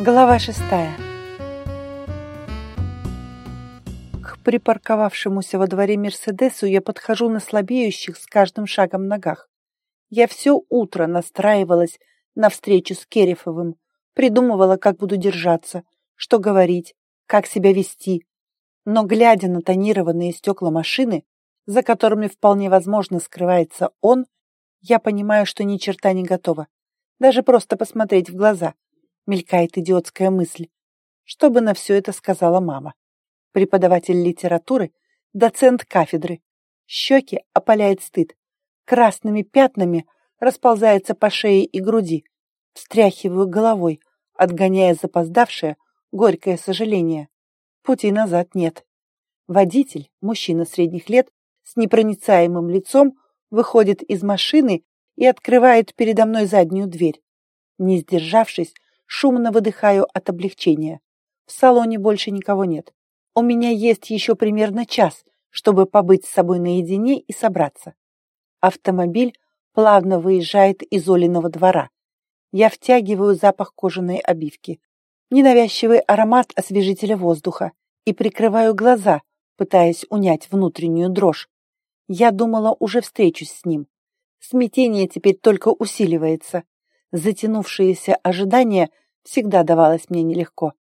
Глава шестая. К припарковавшемуся во дворе Мерседесу я подхожу на слабеющих с каждым шагом ногах. Я все утро настраивалась на встречу с Керефовым, придумывала, как буду держаться, что говорить, как себя вести. Но, глядя на тонированные стекла машины, за которыми вполне возможно скрывается он, я понимаю, что ни черта не готова. Даже просто посмотреть в глаза – мелькает идиотская мысль. Что бы на все это сказала мама? Преподаватель литературы, доцент кафедры. Щеки опаляет стыд. Красными пятнами расползается по шее и груди. Встряхиваю головой, отгоняя запоздавшее, горькое сожаление. Пути назад нет. Водитель, мужчина средних лет, с непроницаемым лицом, выходит из машины и открывает передо мной заднюю дверь. Не сдержавшись, шумно выдыхаю от облегчения. В салоне больше никого нет. У меня есть еще примерно час, чтобы побыть с собой наедине и собраться. Автомобиль плавно выезжает из Олиного двора. Я втягиваю запах кожаной обивки, ненавязчивый аромат освежителя воздуха и прикрываю глаза, пытаясь унять внутреннюю дрожь. Я думала, уже встречусь с ним. Смятение теперь только усиливается. Затянувшееся ожидание всегда давалось мне нелегко.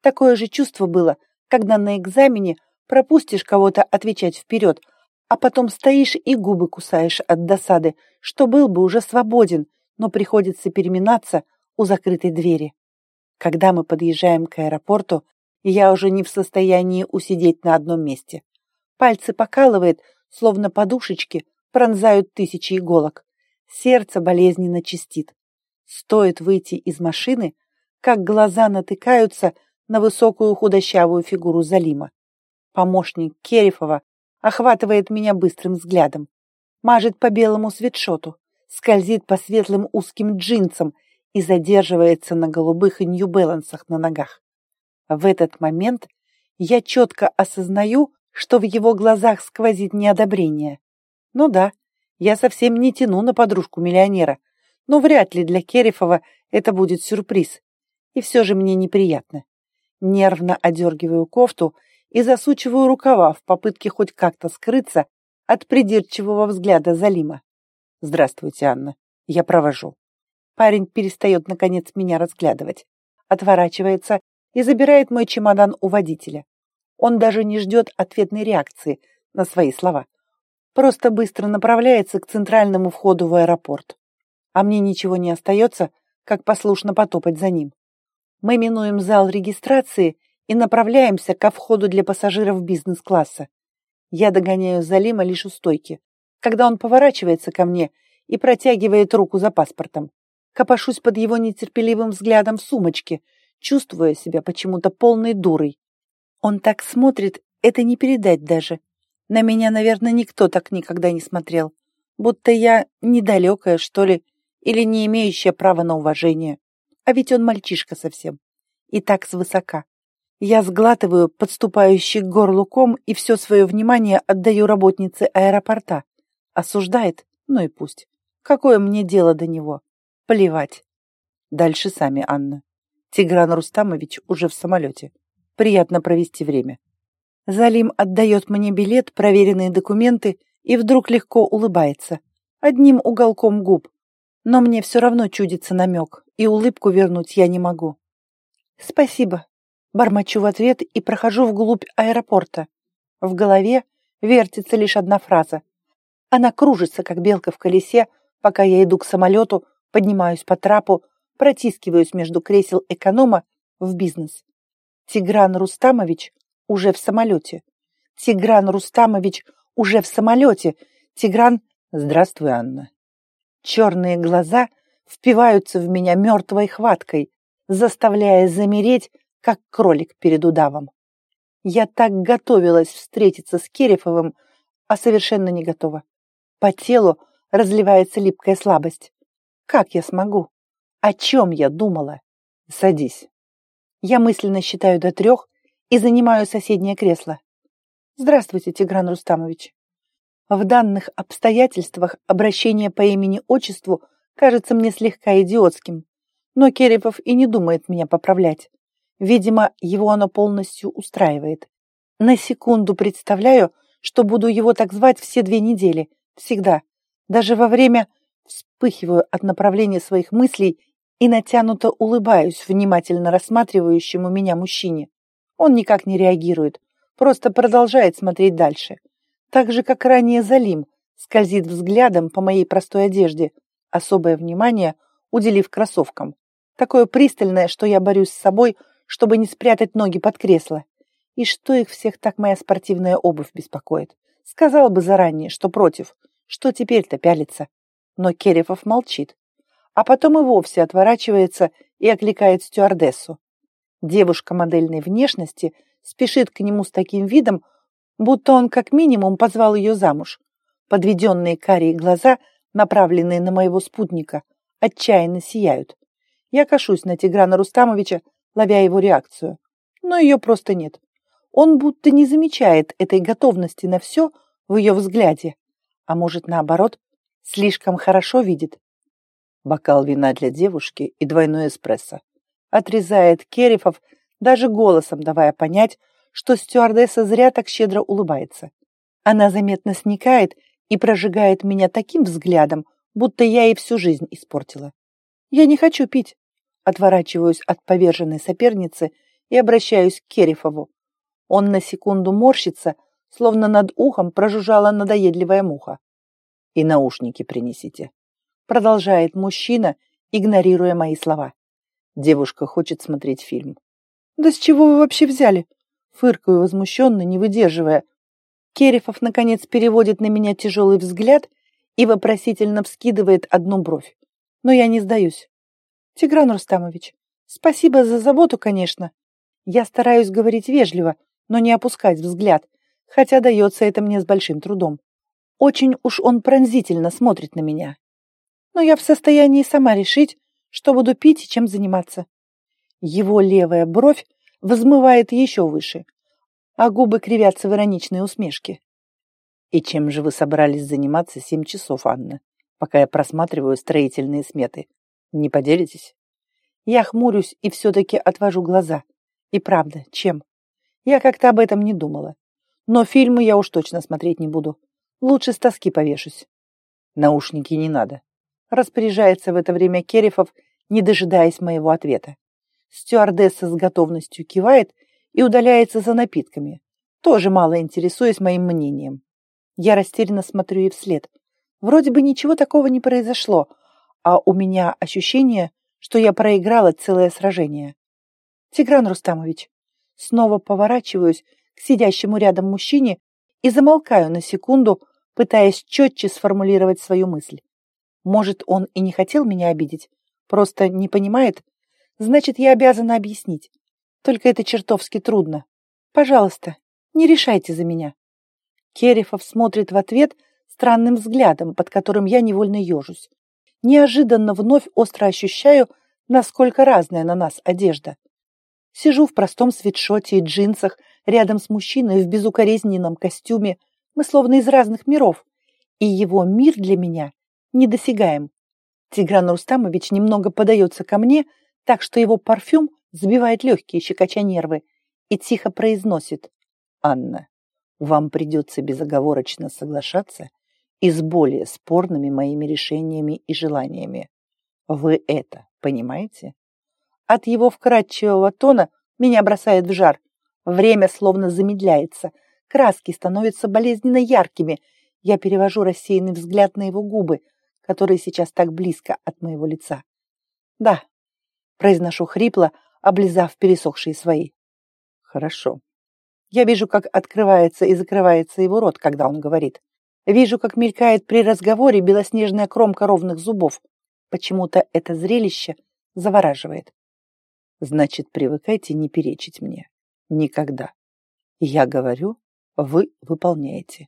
Такое же чувство было, когда на экзамене пропустишь кого-то отвечать вперед, а потом стоишь и губы кусаешь от досады, что был бы уже свободен, но приходится переминаться у закрытой двери. Когда мы подъезжаем к аэропорту, я уже не в состоянии усидеть на одном месте. Пальцы покалывает, словно подушечки пронзают тысячи иголок. Сердце болезненно чистит. Стоит выйти из машины, как глаза натыкаются на высокую худощавую фигуру Залима. Помощник Керифова охватывает меня быстрым взглядом, мажет по белому свитшоту, скользит по светлым узким джинсам и задерживается на голубых нью-бэлансах на ногах. В этот момент я четко осознаю, что в его глазах сквозит неодобрение. Ну да, я совсем не тяну на подружку миллионера, но вряд ли для Керифова это будет сюрприз. И все же мне неприятно. Нервно одергиваю кофту и засучиваю рукава в попытке хоть как-то скрыться от придирчивого взгляда Залима. «Здравствуйте, Анна. Я провожу». Парень перестает, наконец, меня разглядывать, отворачивается и забирает мой чемодан у водителя. Он даже не ждет ответной реакции на свои слова. Просто быстро направляется к центральному входу в аэропорт а мне ничего не остается, как послушно потопать за ним. Мы минуем зал регистрации и направляемся ко входу для пассажиров бизнес-класса. Я догоняю Залима лишь у стойки, когда он поворачивается ко мне и протягивает руку за паспортом. Копошусь под его нетерпеливым взглядом в сумочке, чувствуя себя почему-то полной дурой. Он так смотрит, это не передать даже. На меня, наверное, никто так никогда не смотрел. Будто я недалекая, что ли, или не имеющая права на уважение. А ведь он мальчишка совсем. И так свысока. Я сглатываю подступающий к горлу ком и все свое внимание отдаю работнице аэропорта. Осуждает? Ну и пусть. Какое мне дело до него? Плевать. Дальше сами, Анна. Тигран Рустамович уже в самолете. Приятно провести время. Залим отдает мне билет, проверенные документы и вдруг легко улыбается. Одним уголком губ, но мне все равно чудится намек, и улыбку вернуть я не могу. «Спасибо», — бормочу в ответ и прохожу вглубь аэропорта. В голове вертится лишь одна фраза. Она кружится, как белка в колесе, пока я иду к самолету, поднимаюсь по трапу, протискиваюсь между кресел эконома в бизнес. Тигран Рустамович уже в самолете. Тигран Рустамович уже в самолете. Тигран... Здравствуй, Анна. Черные глаза впиваются в меня мертвой хваткой, заставляя замереть, как кролик перед удавом. Я так готовилась встретиться с Керефовым, а совершенно не готова. По телу разливается липкая слабость. Как я смогу? О чем я думала? Садись. Я мысленно считаю до трех и занимаю соседнее кресло. Здравствуйте, Тигран Рустамович. В данных обстоятельствах обращение по имени-отчеству кажется мне слегка идиотским, Но Керепов и не думает меня поправлять. Видимо, его оно полностью устраивает. На секунду представляю, что буду его так звать все две недели. Всегда. Даже во время вспыхиваю от направления своих мыслей и натянуто улыбаюсь внимательно рассматривающему меня мужчине. Он никак не реагирует, просто продолжает смотреть дальше. Так же, как ранее Залим, скользит взглядом по моей простой одежде, особое внимание уделив кроссовкам. Такое пристальное, что я борюсь с собой, чтобы не спрятать ноги под кресло. И что их всех так моя спортивная обувь беспокоит? Сказал бы заранее, что против. Что теперь-то пялится? Но Керефов молчит. А потом и вовсе отворачивается и окликает стюардессу. Девушка модельной внешности спешит к нему с таким видом, будто он как минимум позвал ее замуж. Подведенные карие глаза, направленные на моего спутника, отчаянно сияют. Я кашусь на Тиграна Рустамовича, ловя его реакцию. Но ее просто нет. Он будто не замечает этой готовности на все в ее взгляде. А может, наоборот, слишком хорошо видит. Бокал вина для девушки и двойной эспрессо. Отрезает Керифов, даже голосом давая понять, что стюардесса зря так щедро улыбается. Она заметно сникает и прожигает меня таким взглядом, будто я ей всю жизнь испортила. Я не хочу пить. Отворачиваюсь от поверженной соперницы и обращаюсь к Керифову. Он на секунду морщится, словно над ухом прожужжала надоедливая муха. «И наушники принесите», — продолжает мужчина, игнорируя мои слова. Девушка хочет смотреть фильм. «Да с чего вы вообще взяли?» Фыркаю возмущенно, не выдерживая. Керифов, наконец, переводит на меня тяжелый взгляд и вопросительно вскидывает одну бровь. Но я не сдаюсь. «Тигран Рустамович, спасибо за заботу, конечно. Я стараюсь говорить вежливо, но не опускать взгляд, хотя дается это мне с большим трудом. Очень уж он пронзительно смотрит на меня. Но я в состоянии сама решить, что буду пить и чем заниматься. Его левая бровь взмывает еще выше, а губы кривятся в ироничной усмешке. «И чем же вы собрались заниматься семь часов, Анна, пока я просматриваю строительные сметы? Не поделитесь?» Я хмурюсь и все-таки отвожу глаза. И правда, чем? Я как-то об этом не думала. Но фильмы я уж точно смотреть не буду. Лучше с тоски повешусь. Наушники не надо. Распоряжается в это время Керифов, не дожидаясь моего ответа. Стюардесса с готовностью кивает и удаляется за напитками, тоже мало интересуясь моим мнением. Я растерянно смотрю ей вслед. Вроде бы ничего такого не произошло, а у меня ощущение, что я проиграла целое сражение. Тигран Рустамович, Снова поворачиваюсь к сидящему рядом мужчине и замолкаю на секунду, пытаясь четче сформулировать свою мысль. Может, он и не хотел меня обидеть, просто не понимает? Значит, я обязана объяснить. Только это чертовски трудно. Пожалуйста, не решайте за меня. Керифов смотрит в ответ странным взглядом, под которым я невольно ежусь. Неожиданно вновь остро ощущаю, насколько разная на нас одежда. Сижу в простом свитшоте и джинсах рядом с мужчиной в безукоризненном костюме. Мы словно из разных миров. И его мир для меня недосягаем. Тигран Рустамович немного подается ко мне, так что его парфюм сбивает легкие, щекоча нервы, и тихо произносит. «Анна, вам придется безоговорочно соглашаться и с более спорными моими решениями и желаниями. Вы это понимаете?» От его вкрадчивого тона меня бросает в жар. Время словно замедляется. Краски становятся болезненно яркими. Я перевожу рассеянный взгляд на его губы, которые сейчас так близко от моего лица. «Да», — произношу хрипло, облизав пересохшие свои. «Хорошо». Я вижу, как открывается и закрывается его рот, когда он говорит. Вижу, как мелькает при разговоре белоснежная кромка ровных зубов. Почему-то это зрелище завораживает. Значит, привыкайте не перечить мне. Никогда. Я говорю, вы выполняете.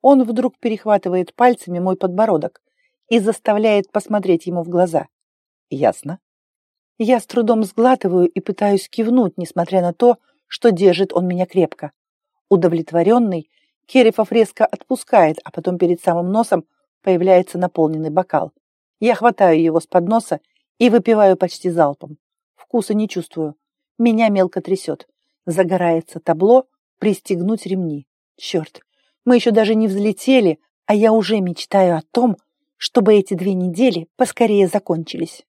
Он вдруг перехватывает пальцами мой подбородок и заставляет посмотреть ему в глаза. Ясно? Я с трудом сглатываю и пытаюсь кивнуть, несмотря на то, что держит он меня крепко. Удовлетворенный, Керефов резко отпускает, а потом перед самым носом появляется наполненный бокал. Я хватаю его с подноса и выпиваю почти залпом. Вкуса не чувствую. Меня мелко трясет. Загорается табло «Пристегнуть ремни». Черт, мы еще даже не взлетели, а я уже мечтаю о том, чтобы эти две недели поскорее закончились.